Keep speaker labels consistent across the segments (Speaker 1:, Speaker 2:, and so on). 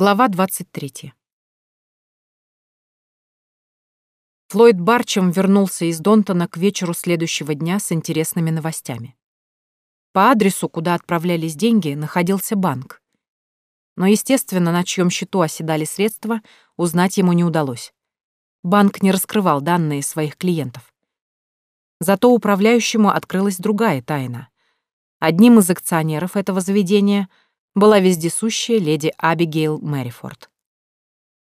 Speaker 1: Глава 23. Флойд Барчем вернулся из Донтона к вечеру следующего дня с интересными новостями. По адресу, куда отправлялись деньги, находился банк. Но, естественно, на чьем счету оседали средства, узнать ему не удалось. Банк не раскрывал данные своих клиентов. Зато управляющему открылась другая тайна. Одним из акционеров этого заведения — была вездесущая леди Абигейл Мэрифорд.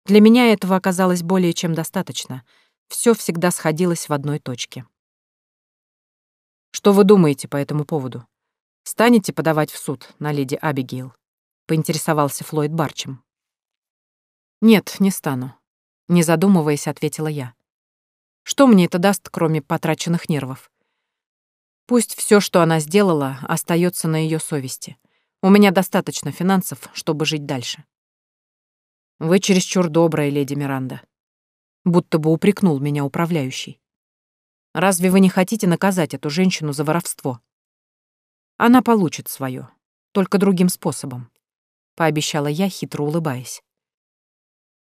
Speaker 1: Для меня этого оказалось более чем достаточно. Все всегда сходилось в одной точке. «Что вы думаете по этому поводу? Станете подавать в суд на леди Абигейл?» — поинтересовался Флойд Барчем. «Нет, не стану», — не задумываясь, ответила я. «Что мне это даст, кроме потраченных нервов? Пусть все, что она сделала, остается на ее совести. У меня достаточно финансов, чтобы жить дальше. Вы чересчур добрая, леди Миранда. Будто бы упрекнул меня управляющий. Разве вы не хотите наказать эту женщину за воровство? Она получит свое, только другим способом, пообещала я, хитро улыбаясь.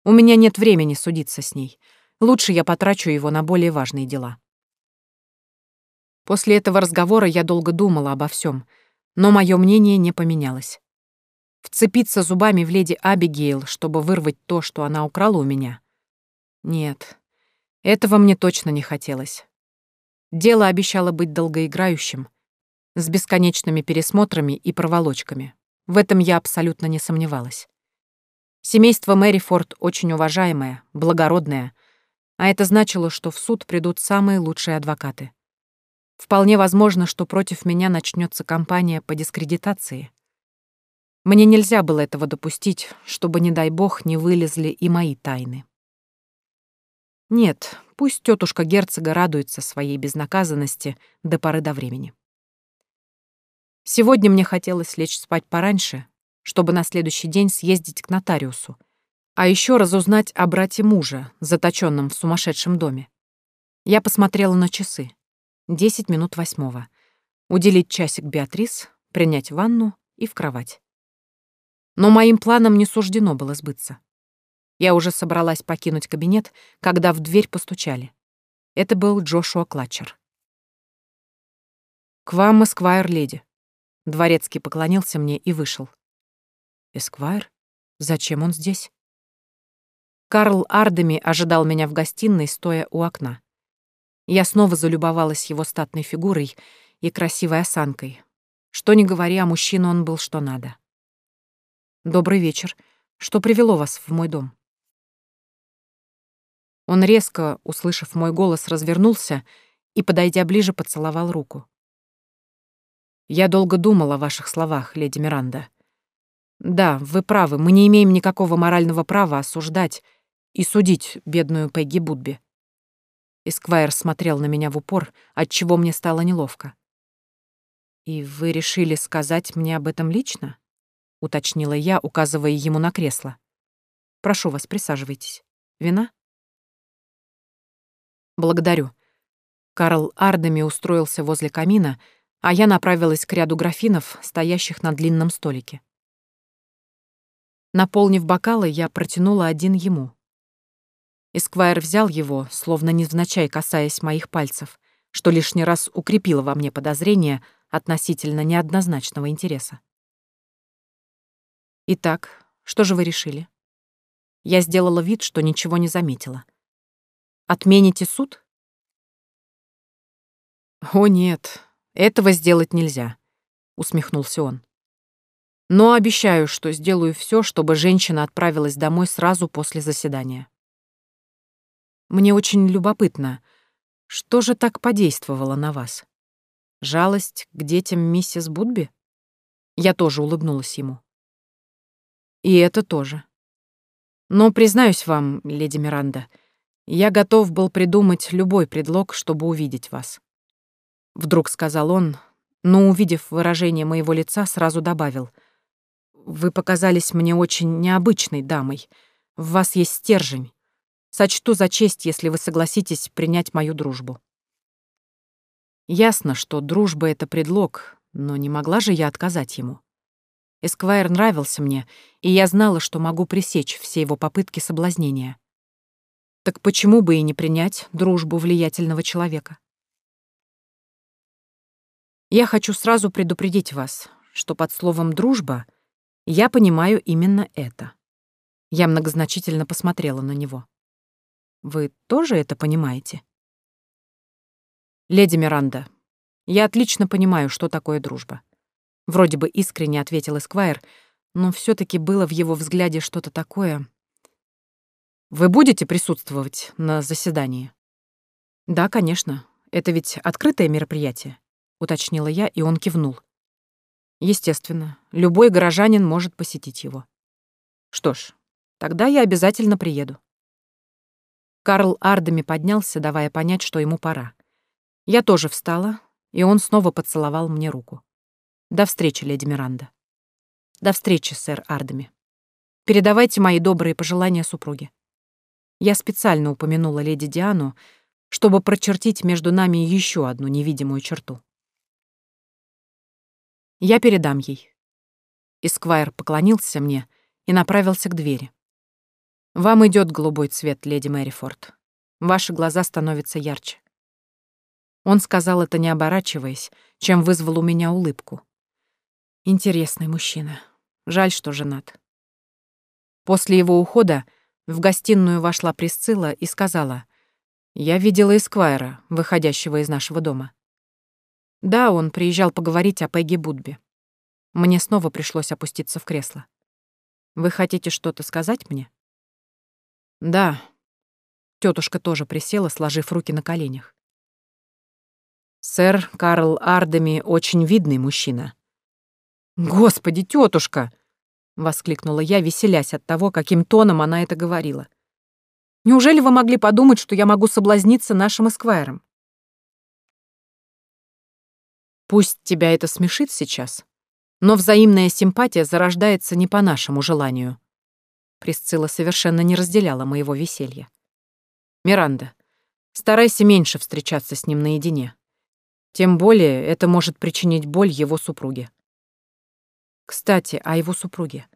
Speaker 1: У меня нет времени судиться с ней. Лучше я потрачу его на более важные дела. После этого разговора я долго думала обо всем, но мое мнение не поменялось. Вцепиться зубами в леди Абигейл, чтобы вырвать то, что она украла у меня? Нет, этого мне точно не хотелось. Дело обещало быть долгоиграющим, с бесконечными пересмотрами и проволочками. В этом я абсолютно не сомневалась. Семейство Мэри Форд очень уважаемое, благородное, а это значило, что в суд придут самые лучшие адвокаты. Вполне возможно, что против меня начнется кампания по дискредитации. Мне нельзя было этого допустить, чтобы, не дай бог, не вылезли и мои тайны. Нет, пусть тетушка герцога радуется своей безнаказанности до поры до времени. Сегодня мне хотелось лечь спать пораньше, чтобы на следующий день съездить к нотариусу, а еще разузнать о брате мужа, заточенном в сумасшедшем доме. Я посмотрела на часы. Десять минут восьмого. Уделить часик Беатрис, принять ванну и в кровать. Но моим планам не суждено было сбыться. Я уже собралась покинуть кабинет, когда в дверь постучали. Это был Джошуа Клатчер. «К вам, эсквайр, леди». Дворецкий поклонился мне и вышел. «Эсквайр? Зачем он здесь?» Карл Ардеми ожидал меня в гостиной, стоя у окна. Я снова залюбовалась его статной фигурой и красивой осанкой. Что ни говори, а мужчина он был что надо. «Добрый вечер. Что привело вас в мой дом?» Он резко, услышав мой голос, развернулся и, подойдя ближе, поцеловал руку. «Я долго думал о ваших словах, леди Миранда. Да, вы правы, мы не имеем никакого морального права осуждать и судить бедную Пегги Будби. Эсквайр смотрел на меня в упор, отчего мне стало неловко. «И вы решили сказать мне об этом лично?» — уточнила я, указывая ему на кресло. «Прошу вас, присаживайтесь. Вина?» «Благодарю». Карл Ардами устроился возле камина, а я направилась к ряду графинов, стоящих на длинном столике. Наполнив бокалы, я протянула один ему. Эсквайр взял его, словно невзначай касаясь моих пальцев, что лишний раз укрепило во мне подозрение относительно неоднозначного интереса. «Итак, что же вы решили?» Я сделала вид, что ничего не заметила. «Отмените суд?» «О, нет, этого сделать нельзя», — усмехнулся он. «Но обещаю, что сделаю все, чтобы женщина отправилась домой сразу после заседания». Мне очень любопытно, что же так подействовало на вас? Жалость к детям миссис Будби? Я тоже улыбнулась ему. И это тоже. Но, признаюсь вам, леди Миранда, я готов был придумать любой предлог, чтобы увидеть вас. Вдруг сказал он, но, увидев выражение моего лица, сразу добавил. Вы показались мне очень необычной дамой. В вас есть стержень. Сочту за честь, если вы согласитесь принять мою дружбу. Ясно, что дружба — это предлог, но не могла же я отказать ему. Эсквайр нравился мне, и я знала, что могу пресечь все его попытки соблазнения. Так почему бы и не принять дружбу влиятельного человека? Я хочу сразу предупредить вас, что под словом «дружба» я понимаю именно это. Я многозначительно посмотрела на него. Вы тоже это понимаете? Леди Миранда, я отлично понимаю, что такое дружба. Вроде бы искренне ответил Эсквайр, но все таки было в его взгляде что-то такое. Вы будете присутствовать на заседании? Да, конечно. Это ведь открытое мероприятие, уточнила я, и он кивнул. Естественно, любой горожанин может посетить его. Что ж, тогда я обязательно приеду. Карл Ардами поднялся, давая понять, что ему пора. Я тоже встала, и он снова поцеловал мне руку. До встречи, леди Миранда. До встречи, сэр Ардами. Передавайте мои добрые пожелания супруге. Я специально упомянула леди Диану, чтобы прочертить между нами еще одну невидимую черту. Я передам ей. Исквайр поклонился мне и направился к двери. Вам идет голубой цвет, леди Мэрифорд. Ваши глаза становятся ярче. Он сказал это не оборачиваясь, чем вызвал у меня улыбку. Интересный мужчина. Жаль, что женат. После его ухода в гостиную вошла Присцилла и сказала, «Я видела Эсквайра, выходящего из нашего дома». Да, он приезжал поговорить о Пегги Будби. Мне снова пришлось опуститься в кресло. «Вы хотите что-то сказать мне?» «Да». Тетушка тоже присела, сложив руки на коленях. «Сэр Карл Ардеми очень видный мужчина. «Господи, тетушка! воскликнула я, веселясь от того, каким тоном она это говорила. «Неужели вы могли подумать, что я могу соблазниться нашим эсквайром?» «Пусть тебя это смешит сейчас, но взаимная симпатия зарождается не по нашему желанию». Присцилла совершенно не разделяла моего веселья. «Миранда, старайся меньше встречаться с ним наедине. Тем более это может причинить боль его супруге. Кстати, о его супруге.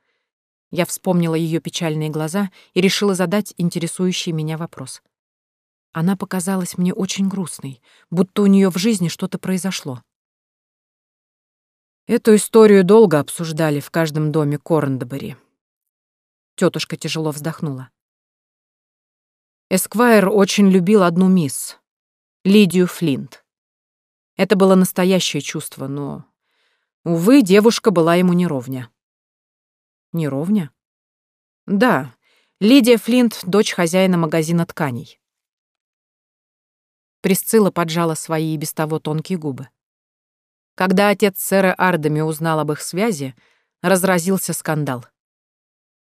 Speaker 1: Я вспомнила ее печальные глаза и решила задать интересующий меня вопрос. Она показалась мне очень грустной, будто у нее в жизни что-то произошло. Эту историю долго обсуждали в каждом доме Корндебери. Тетушка тяжело вздохнула. Эсквайр очень любил одну мисс, Лидию Флинт. Это было настоящее чувство, но Увы, девушка была ему неровня. Неровня? Да, Лидия Флинт — дочь хозяина магазина тканей. Присцилла поджала свои и без того тонкие губы. Когда отец сэра Ардами узнал об их связи, разразился скандал.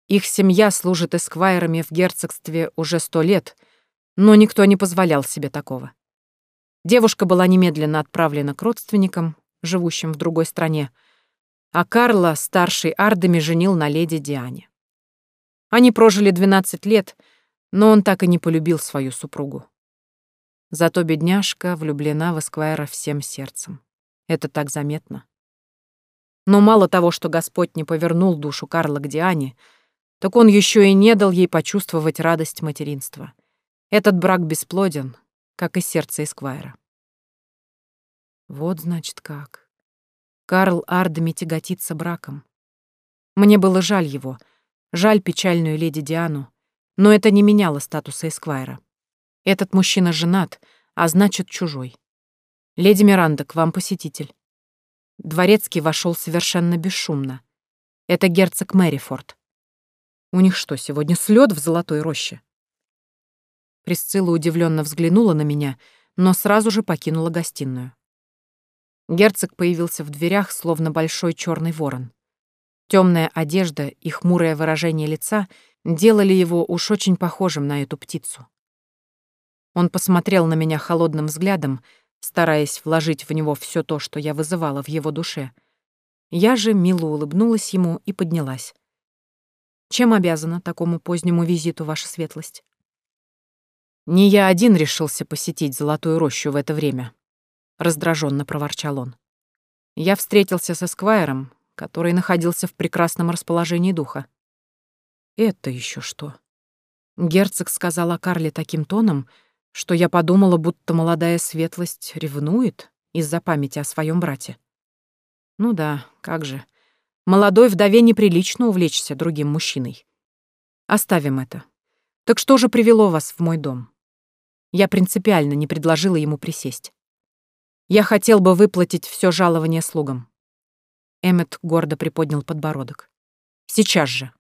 Speaker 1: Их семья служит эсквайрами в герцогстве уже сто лет, но никто не позволял себе такого. Девушка была немедленно отправлена к родственникам, живущим в другой стране, а Карла, старший Ардами, женил на леди Диане. Они прожили 12 лет, но он так и не полюбил свою супругу. Зато бедняжка влюблена в Эсквайра всем сердцем. Это так заметно. Но мало того, что Господь не повернул душу Карла к Диане, так он еще и не дал ей почувствовать радость материнства. Этот брак бесплоден, как и сердце Эсквайра. Вот значит как. Карл Ардами тяготится браком. Мне было жаль его, жаль печальную леди Диану, но это не меняло статуса Эсквайра. Этот мужчина женат, а значит, чужой. Леди Миранда, к вам посетитель. Дворецкий вошел совершенно бесшумно. Это герцог Мэрифорд. У них что, сегодня слет в золотой роще? Присцилла удивленно взглянула на меня, но сразу же покинула гостиную. Герцог появился в дверях, словно большой черный ворон. Темная одежда и хмурое выражение лица делали его уж очень похожим на эту птицу. Он посмотрел на меня холодным взглядом, стараясь вложить в него все то, что я вызывала в его душе. Я же мило улыбнулась ему и поднялась. «Чем обязана такому позднему визиту, ваша светлость?» «Не я один решился посетить Золотую рощу в это время», раздраженно проворчал он. Я встретился со Сквайром, который находился в прекрасном расположении духа. Это еще что? Герцог сказал о Карле таким тоном, что я подумала, будто молодая светлость ревнует из-за памяти о своем брате. Ну да, как же. Молодой вдове неприлично увлечься другим мужчиной. Оставим это. Так что же привело вас в мой дом? Я принципиально не предложила ему присесть. Я хотел бы выплатить все жалование слугам. Эммет гордо приподнял подбородок. Сейчас же.